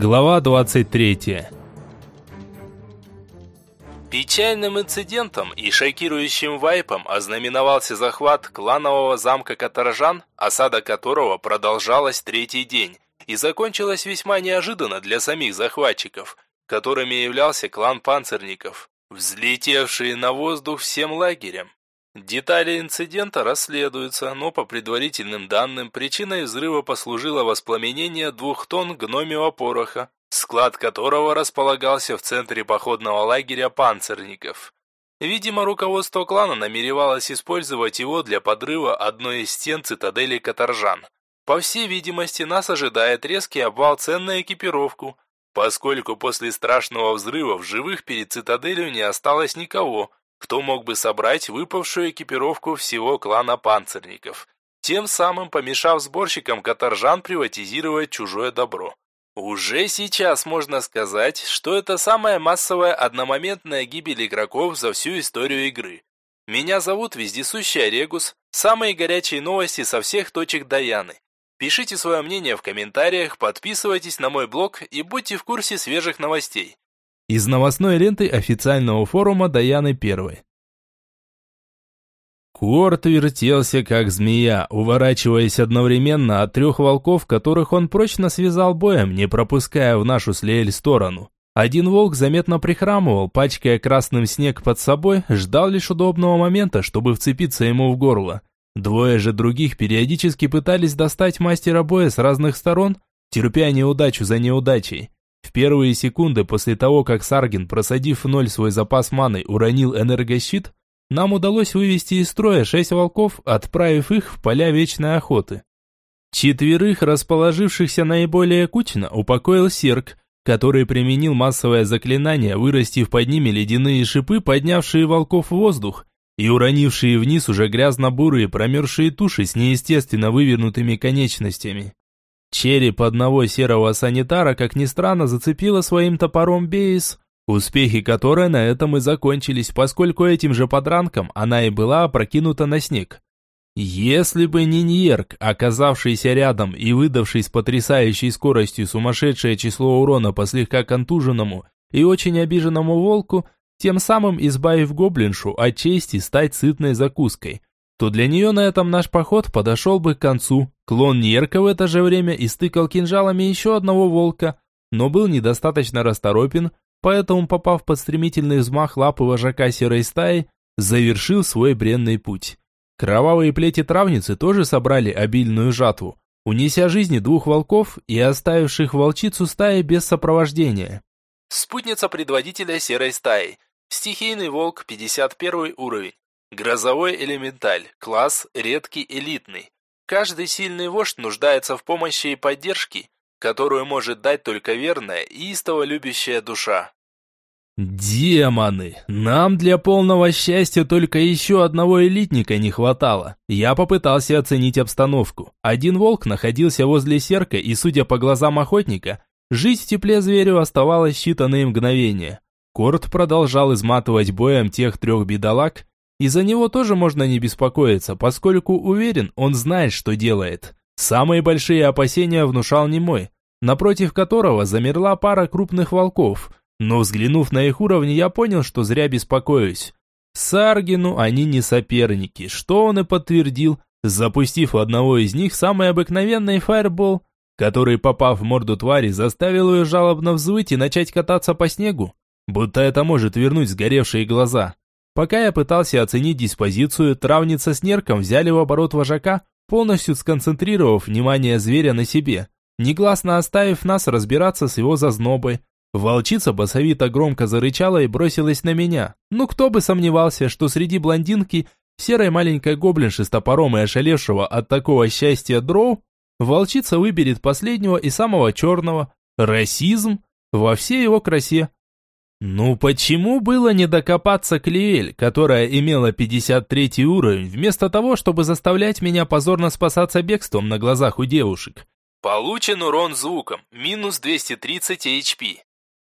Глава 23 Печальным инцидентом и шокирующим вайпом ознаменовался захват кланового замка Каторжан, осада которого продолжалась третий день и закончилась весьма неожиданно для самих захватчиков, которыми являлся клан панцирников, взлетевшие на воздух всем лагерем. Детали инцидента расследуются, но по предварительным данным причиной взрыва послужило воспламенение двух тонн гномиего пороха, склад которого располагался в центре походного лагеря панцирников. Видимо, руководство клана намеревалось использовать его для подрыва одной из стен цитадели Каторжан. По всей видимости, нас ожидает резкий обвал цен на экипировку, поскольку после страшного взрыва в живых перед цитаделью не осталось никого – кто мог бы собрать выпавшую экипировку всего клана панцирников, тем самым помешав сборщикам каторжан приватизировать чужое добро. Уже сейчас можно сказать, что это самая массовая одномоментная гибель игроков за всю историю игры. Меня зовут Вездесущий Орегус, самые горячие новости со всех точек Даяны. Пишите свое мнение в комментариях, подписывайтесь на мой блог и будьте в курсе свежих новостей. Из новостной ленты официального форума Даяны Первой. Куорт вертелся, как змея, уворачиваясь одновременно от трех волков, которых он прочно связал боем, не пропуская в нашу с Леэль сторону. Один волк заметно прихрамывал, пачкая красным снег под собой, ждал лишь удобного момента, чтобы вцепиться ему в горло. Двое же других периодически пытались достать мастера боя с разных сторон, терпя неудачу за неудачей. В первые секунды после того, как Саргин, просадив в ноль свой запас маны, уронил энергощит, нам удалось вывести из строя шесть волков, отправив их в поля вечной охоты. Четверых, расположившихся наиболее кучно, упокоил Серк, который применил массовое заклинание, вырастив под ними ледяные шипы, поднявшие волков в воздух, и уронившие вниз уже грязно-бурые промерзшие туши с неестественно вывернутыми конечностями. Череп одного серого санитара, как ни странно, зацепило своим топором Бейс, успехи которой на этом и закончились, поскольку этим же подранком она и была опрокинута на снег. Если бы не Ньерк, оказавшийся рядом и выдавший с потрясающей скоростью сумасшедшее число урона по слегка контуженному и очень обиженному волку, тем самым избавив гоблиншу от чести стать сытной закуской – то для нее на этом наш поход подошел бы к концу. Клон Нерка в это же время истыкал кинжалами еще одного волка, но был недостаточно расторопен, поэтому, попав под стремительный взмах лапы вожака серой стаи, завершил свой бренный путь. Кровавые плети травницы тоже собрали обильную жатву, унеся жизни двух волков и оставивших волчицу стаи без сопровождения. Спутница предводителя серой стаи. Стихийный волк, 51 уровень. Грозовой элементаль, класс редкий элитный. Каждый сильный вождь нуждается в помощи и поддержке, которую может дать только верная и истово любящая душа. Демоны! Нам для полного счастья только еще одного элитника не хватало. Я попытался оценить обстановку. Один волк находился возле серка, и, судя по глазам охотника, жить в тепле зверю оставалось считанные мгновения. Корт продолжал изматывать боем тех трех бедолаг, и за него тоже можно не беспокоиться, поскольку уверен, он знает, что делает. Самые большие опасения внушал немой, напротив которого замерла пара крупных волков. Но взглянув на их уровни, я понял, что зря беспокоюсь. Саргину они не соперники, что он и подтвердил, запустив одного из них самый обыкновенный фаербол, который, попав в морду твари, заставил ее жалобно взвыть и начать кататься по снегу, будто это может вернуть сгоревшие глаза. Пока я пытался оценить диспозицию, травница с нерком взяли в оборот вожака, полностью сконцентрировав внимание зверя на себе, негласно оставив нас разбираться с его зазнобой. Волчица басовито громко зарычала и бросилась на меня. Ну кто бы сомневался, что среди блондинки, серой маленькой гоблинши с топором и ошалевшего от такого счастья дроу, волчица выберет последнего и самого черного. Расизм во всей его красе. Ну почему было не докопаться к Лиэль, которая имела 53 уровень, вместо того, чтобы заставлять меня позорно спасаться бегством на глазах у девушек? Получен урон звуком, минус 230 HP.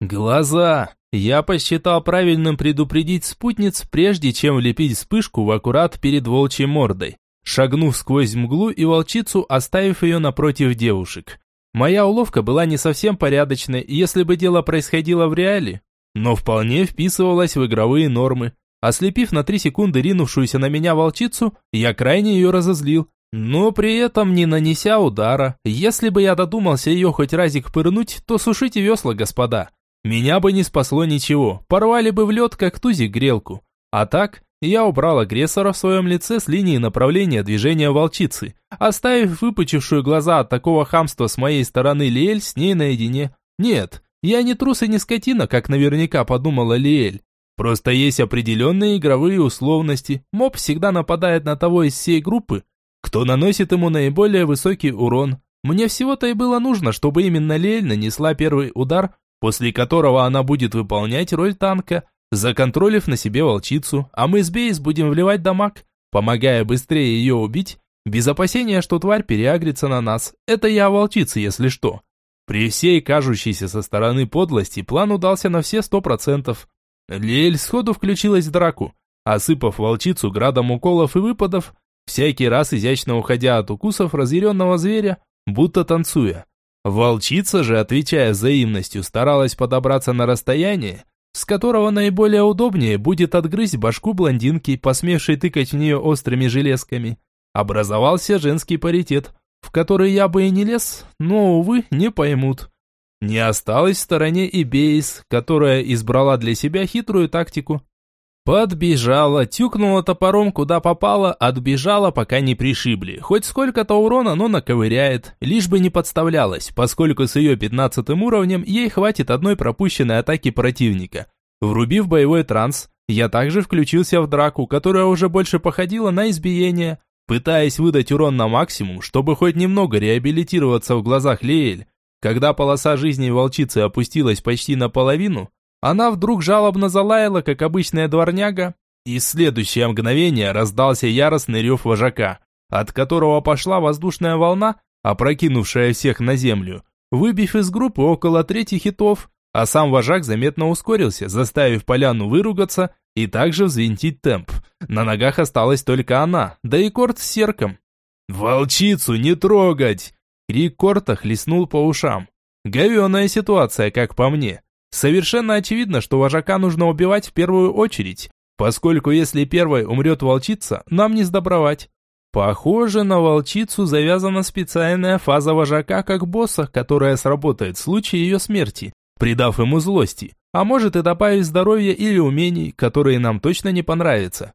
Глаза! Я посчитал правильным предупредить спутниц, прежде чем влепить вспышку в аккурат перед волчьей мордой, шагнув сквозь мглу и волчицу, оставив ее напротив девушек. Моя уловка была не совсем порядочной, если бы дело происходило в реале, но вполне вписывалась в игровые нормы. Ослепив на три секунды ринувшуюся на меня волчицу, я крайне ее разозлил, но при этом не нанеся удара. Если бы я додумался ее хоть разик пырнуть, то сушите весла, господа. Меня бы не спасло ничего, порвали бы в лед, как тузик грелку. А так, я убрал агрессора в своем лице с линии направления движения волчицы, оставив выпучившую глаза от такого хамства с моей стороны Лиэль с ней наедине. Нет, я не трус и не скотина, как наверняка подумала Лиэль. Просто есть определенные игровые условности. Моб всегда нападает на того из всей группы, кто наносит ему наиболее высокий урон. Мне всего-то и было нужно, чтобы именно Лиэль нанесла первый удар, после которого она будет выполнять роль танка, законтролив на себе волчицу, а мы с Бейс будем вливать дамаг, помогая быстрее ее убить, без опасения, что тварь переагрится на нас. Это я волчица, если что. При всей кажущейся со стороны подлости план удался на все сто процентов. Лиэль сходу включилась в драку, осыпав волчицу градом уколов и выпадов, всякий раз изящно уходя от укусов разъяренного зверя, будто танцуя. Волчица же, отвечая взаимностью, старалась подобраться на расстояние, с которого наиболее удобнее будет отгрызть башку блондинки, посмевшей тыкать в нее острыми железками. Образовался женский паритет, в который я бы и не лез, но, увы, не поймут. Не осталось в стороне и Бейс, которая избрала для себя хитрую тактику. Подбежала, тюкнула топором куда попала, отбежала, пока не пришибли. Хоть сколько-то урона, но наковыряет, лишь бы не подставлялась, поскольку с ее пятнадцатым уровнем ей хватит одной пропущенной атаки противника. Врубив боевой транс, я также включился в драку, которая уже больше походила на избиение, пытаясь выдать урон на максимум, чтобы хоть немного реабилитироваться в глазах Леэль. Когда полоса жизни волчицы опустилась почти наполовину, она вдруг жалобно залаяла, как обычная дворняга, и в следующее мгновение раздался яростный рев вожака, от которого пошла воздушная волна, опрокинувшая всех на землю, выбив из группы около трети хитов, а сам вожак заметно ускорился, заставив поляну выругаться и также взвинтить темп. На ногах осталась только она, да и Корт с серком. «Волчицу не трогать!» Крик Корта хлестнул по ушам. Говеная ситуация, как по мне. Совершенно очевидно, что вожака нужно убивать в первую очередь, поскольку если первой умрет волчица, нам не сдобровать. Похоже, на волчицу завязана специальная фаза вожака как босса, которая сработает в случае ее смерти, придав ему злости, а может и добавить здоровья или умений, которые нам точно не понравятся.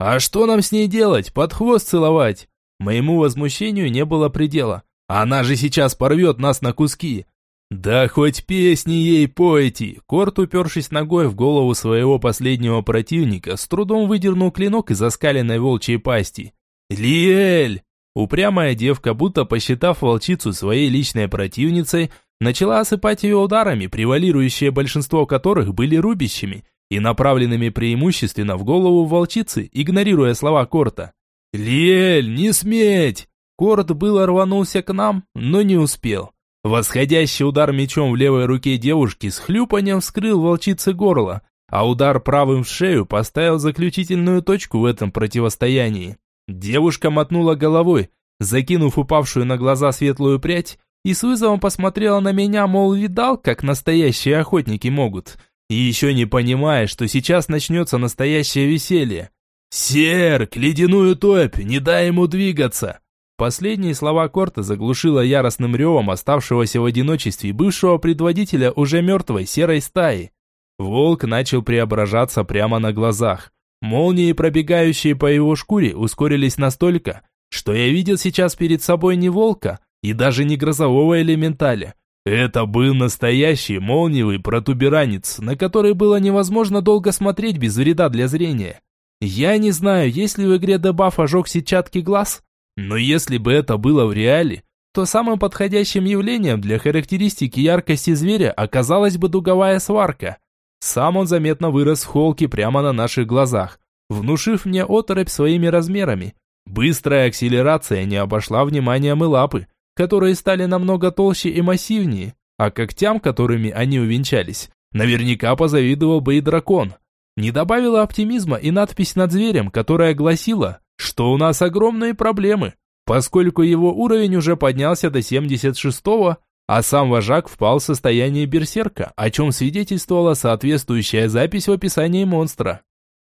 А что нам с ней делать? Под хвост целовать? Моему возмущению не было предела. Она же сейчас порвет нас на куски. «Да хоть песни ей пойте!» Корт, упершись ногой в голову своего последнего противника, с трудом выдернул клинок из оскаленной волчьей пасти. «Лиэль!» Упрямая девка, будто посчитав волчицу своей личной противницей, начала осыпать ее ударами, превалирующее большинство которых были рубящими и направленными преимущественно в голову волчицы, игнорируя слова Корта. «Лиэль, не сметь!» Корт было рванулся к нам, но не успел. Восходящий удар мечом в левой руке девушки с хлюпанием вскрыл волчице горло, а удар правым в шею поставил заключительную точку в этом противостоянии. Девушка мотнула головой, закинув упавшую на глаза светлую прядь, и с вызовом посмотрела на меня, мол, видал, как настоящие охотники могут. И еще не понимая, что сейчас начнется настоящее веселье. «Серк, ледяную топь, не дай ему двигаться!» Последние слова Корта заглушило яростным ревом оставшегося в одиночестве бывшего предводителя уже мертвой серой стаи. Волк начал преображаться прямо на глазах. Молнии, пробегающие по его шкуре, ускорились настолько, что я видел сейчас перед собой не волка и даже не грозового элементаля. Это был настоящий молниевый протуберанец, на который было невозможно долго смотреть без вреда для зрения. Я не знаю, есть ли в игре дебаф ожог сетчатки глаз, но если бы это было в реале, то самым подходящим явлением для характеристики яркости зверя оказалась бы дуговая сварка. Сам он заметно вырос в холке прямо на наших глазах, внушив мне оторопь своими размерами. Быстрая акселерация не обошла вниманием и лапы, которые стали намного толще и массивнее, а когтям, которыми они увенчались, наверняка позавидовал бы и дракон. Не добавила оптимизма и надпись над зверем, которая гласила что у нас огромные проблемы, поскольку его уровень уже поднялся до 76-го, а сам вожак впал в состояние берсерка, о чем свидетельствовала соответствующая запись в описании монстра.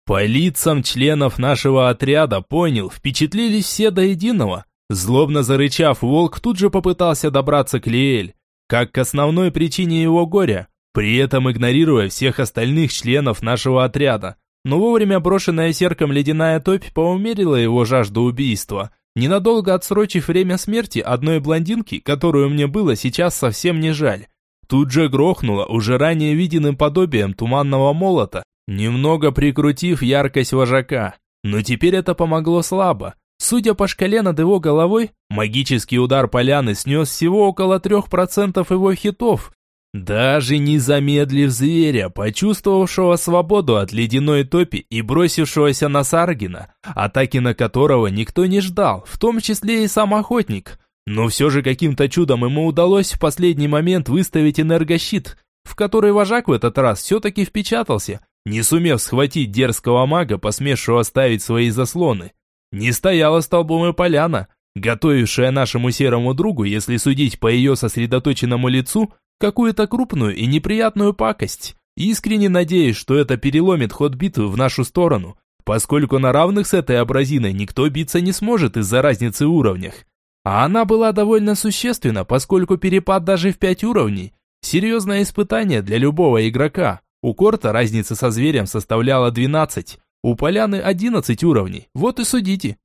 По лицам членов нашего отряда понял, впечатлились все до единого. Злобно зарычав, волк тут же попытался добраться к Лиэль, как к основной причине его горя, при этом игнорируя всех остальных членов нашего отряда. Но вовремя брошенная серком ледяная топь поумерила его жажду убийства, ненадолго отсрочив время смерти одной блондинки, которую мне было сейчас совсем не жаль. Тут же грохнуло уже ранее виденным подобием туманного молота, немного прикрутив яркость вожака. Но теперь это помогло слабо. Судя по шкале над его головой, магический удар поляны снес всего около 3% его хитов, даже не замедлив зверя, почувствовавшего свободу от ледяной топи и бросившегося на Саргина, атаки на которого никто не ждал, в том числе и сам охотник. Но все же каким-то чудом ему удалось в последний момент выставить энергощит, в который вожак в этот раз все-таки впечатался, не сумев схватить дерзкого мага, посмевшего ставить свои заслоны. Не стояла столбом и поляна, готовившая нашему серому другу, если судить по ее сосредоточенному лицу, какую-то крупную и неприятную пакость. Искренне надеюсь, что это переломит ход битвы в нашу сторону, поскольку на равных с этой абразиной никто биться не сможет из-за разницы в уровнях. А она была довольно существенна, поскольку перепад даже в 5 уровней – серьезное испытание для любого игрока. У Корта разница со зверем составляла 12, у Поляны 11 уровней, вот и судите.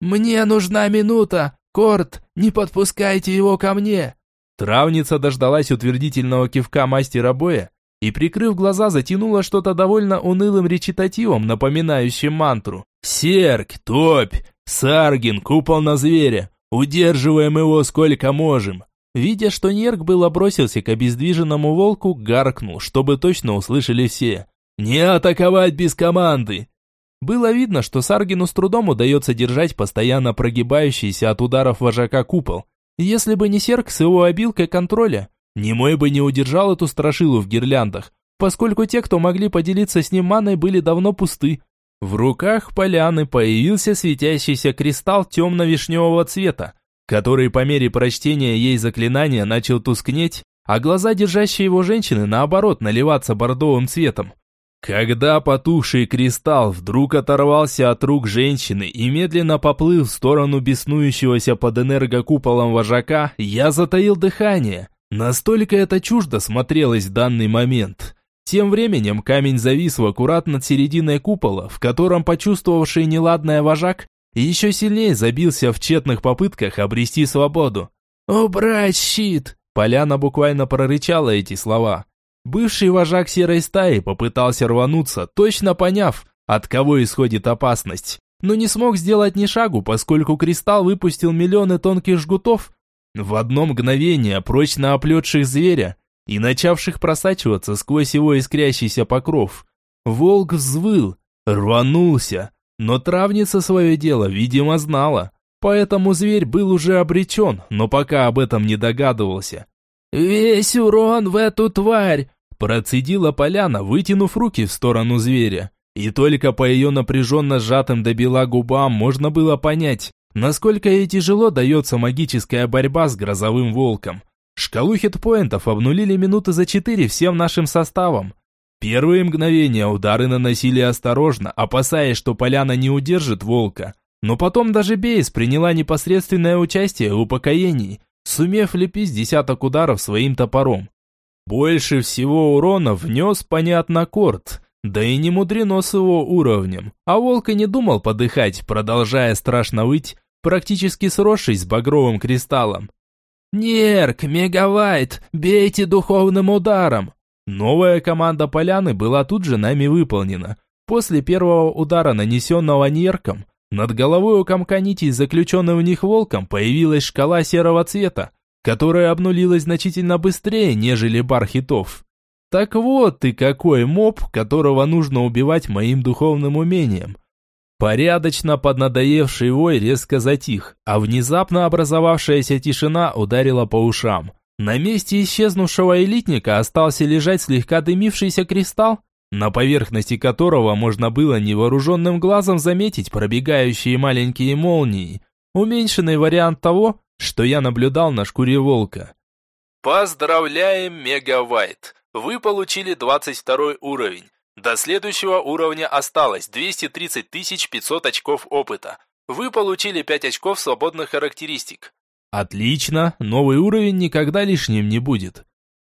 «Мне нужна минута! Корт, не подпускайте его ко мне!» Травница дождалась утвердительного кивка мастера боя и, прикрыв глаза, затянула что-то довольно унылым речитативом, напоминающим мантру. «Серк, топь, саргин, купол на зверя, удерживаем его сколько можем». Видя, что Нерк было бросился к обездвиженному волку, гаркнул, чтобы точно услышали все. «Не атаковать без команды!» Было видно, что Саргину с трудом удается держать постоянно прогибающийся от ударов вожака купол, если бы не Серк с его обилкой контроля, Немой бы не удержал эту страшилу в гирляндах, поскольку те, кто могли поделиться с ним маной, были давно пусты. В руках поляны появился светящийся кристалл темно-вишневого цвета, который по мере прочтения ей заклинания начал тускнеть, а глаза держащие его женщины, наоборот, наливаться бордовым цветом. Когда потухший кристалл вдруг оторвался от рук женщины и медленно поплыл в сторону беснующегося под энергокуполом вожака, я затаил дыхание. Настолько это чуждо смотрелось в данный момент. Тем временем камень завис в аккурат над серединой купола, в котором почувствовавший неладное вожак еще сильнее забился в тщетных попытках обрести свободу. «Убрать щит!» Поляна буквально прорычала эти слова. Бывший вожак серой стаи попытался рвануться, точно поняв, от кого исходит опасность, но не смог сделать ни шагу, поскольку кристалл выпустил миллионы тонких жгутов, в одно мгновение прочно оплетших зверя и начавших просачиваться сквозь его искрящийся покров. Волк взвыл, рванулся, но травница свое дело, видимо, знала, поэтому зверь был уже обречен, но пока об этом не догадывался. «Весь урон в эту тварь!» Процедила поляна, вытянув руки в сторону зверя. И только по ее напряженно сжатым до бела губам можно было понять, насколько ей тяжело дается магическая борьба с грозовым волком. Шкалу хитпоинтов обнулили минуты за четыре всем нашим составом. Первые мгновения удары наносили осторожно, опасаясь, что поляна не удержит волка. Но потом даже Бейс приняла непосредственное участие в упокоении, сумев лепить десяток ударов своим топором. Больше всего урона внес, понятно, Корт, да и не мудрено с его уровнем. А волк и не думал подыхать, продолжая страшно выть, практически сросшись с багровым кристаллом. «Нерк, Мегавайт, бейте духовным ударом!» Новая команда поляны была тут же нами выполнена. После первого удара, нанесенного Нерком, над головой у комка нитей, заключенным в них волком, появилась шкала серого цвета, которая обнулилась значительно быстрее, нежели бар хитов. Так вот ты какой моб, которого нужно убивать моим духовным умением. Порядочно поднадоевший вой резко затих, а внезапно образовавшаяся тишина ударила по ушам. На месте исчезнувшего элитника остался лежать слегка дымившийся кристалл, на поверхности которого можно было невооруженным глазом заметить пробегающие маленькие молнии, уменьшенный вариант того, что я наблюдал на шкуре волка. Поздравляем, Мегавайт! Вы получили 22 уровень. До следующего уровня осталось 230 500 очков опыта. Вы получили 5 очков свободных характеристик. Отлично, новый уровень никогда лишним не будет.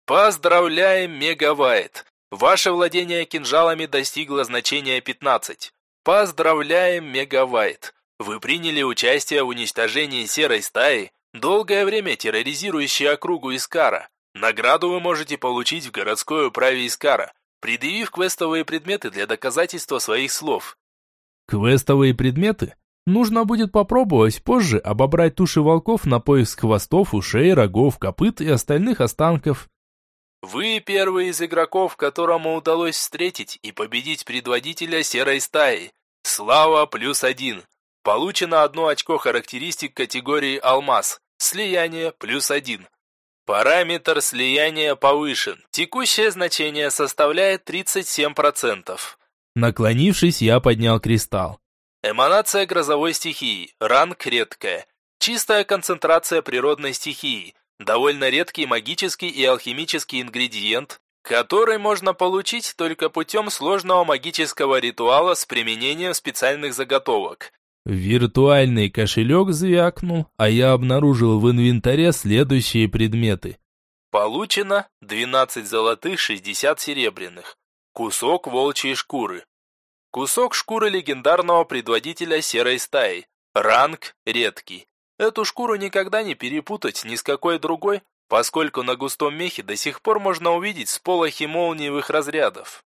Поздравляем, Мегавайт! Ваше владение кинжалами достигло значения 15. Поздравляем, Мегавайт! Вы приняли участие в уничтожении серой стаи, долгое время терроризирующей округу Искара. Награду вы можете получить в городской управе Искара, предъявив квестовые предметы для доказательства своих слов. Квестовые предметы? Нужно будет попробовать позже обобрать туши волков на поиск хвостов, ушей, рогов, копыт и остальных останков. Вы первый из игроков, которому удалось встретить и победить предводителя серой стаи. Слава плюс один. Получено одно очко характеристик категории «Алмаз». Слияние плюс один. Параметр слияния повышен. Текущее значение составляет 37%. Наклонившись, я поднял кристалл. Эманация грозовой стихии. Ранг редкая. Чистая концентрация природной стихии. Довольно редкий магический и алхимический ингредиент, который можно получить только путем сложного магического ритуала с применением специальных заготовок. Виртуальный кошелек звякнул, а я обнаружил в инвентаре следующие предметы. Получено 12 золотых, 60 серебряных. Кусок волчьей шкуры. Кусок шкуры легендарного предводителя серой стаи. Ранг редкий. Эту шкуру никогда не перепутать ни с какой другой, поскольку на густом мехе до сих пор можно увидеть сполохи молниевых разрядов.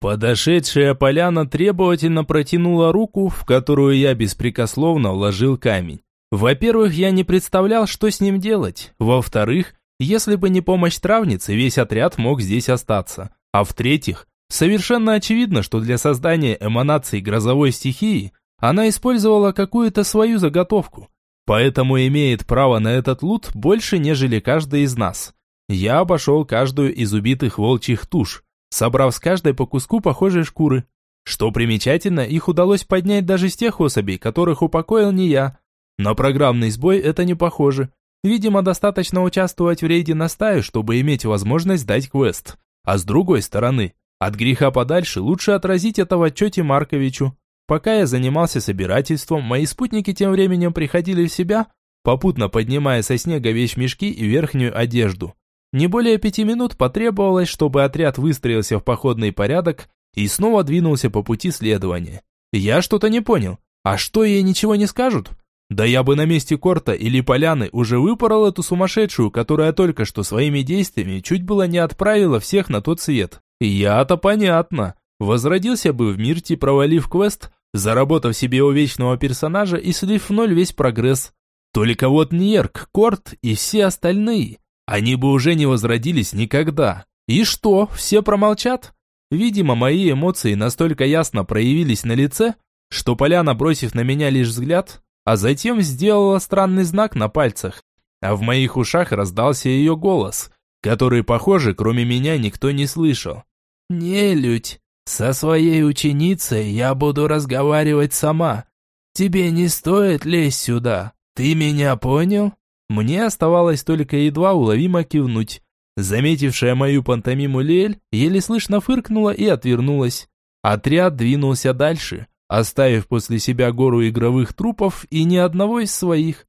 Подошедшая поляна требовательно протянула руку, в которую я беспрекословно вложил камень. Во-первых, я не представлял, что с ним делать. Во-вторых, если бы не помощь травницы, весь отряд мог здесь остаться. А в-третьих, совершенно очевидно, что для создания эманаций грозовой стихии она использовала какую-то свою заготовку. Поэтому имеет право на этот лут больше, нежели каждый из нас. Я обошел каждую из убитых волчьих туш, собрав с каждой по куску похожей шкуры. Что примечательно, их удалось поднять даже с тех особей, которых упокоил не я. На программный сбой это не похоже. Видимо, достаточно участвовать в рейде на стаю, чтобы иметь возможность дать квест. А с другой стороны, от греха подальше лучше отразить это в отчете Марковичу. Пока я занимался собирательством, мои спутники тем временем приходили в себя, попутно поднимая со снега вещмешки и верхнюю одежду. Не более пяти минут потребовалось, чтобы отряд выстроился в походный порядок и снова двинулся по пути следования. Я что-то не понял. А что ей ничего не скажут? Да я бы на месте Корта или Поляны уже выпорол эту сумасшедшую, которая только что своими действиями чуть было не отправила всех на тот свет. Я-то понятно. Возродился бы в Мирте, провалив квест, заработав себе у вечного персонажа и слив в ноль весь прогресс. Только вот Ньерк, Корт и все остальные они бы уже не возродились никогда. И что, все промолчат? Видимо, мои эмоции настолько ясно проявились на лице, что Поляна, бросив на меня лишь взгляд, а затем сделала странный знак на пальцах, а в моих ушах раздался ее голос, который, похоже, кроме меня никто не слышал. «Не, Людь, со своей ученицей я буду разговаривать сама. Тебе не стоит лезть сюда, ты меня понял?» Мне оставалось только едва уловимо кивнуть. Заметившая мою пантомиму Лель еле слышно фыркнула и отвернулась. Отряд двинулся дальше, оставив после себя гору игровых трупов и ни одного из своих.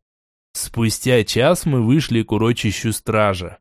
Спустя час мы вышли к урочищу стража.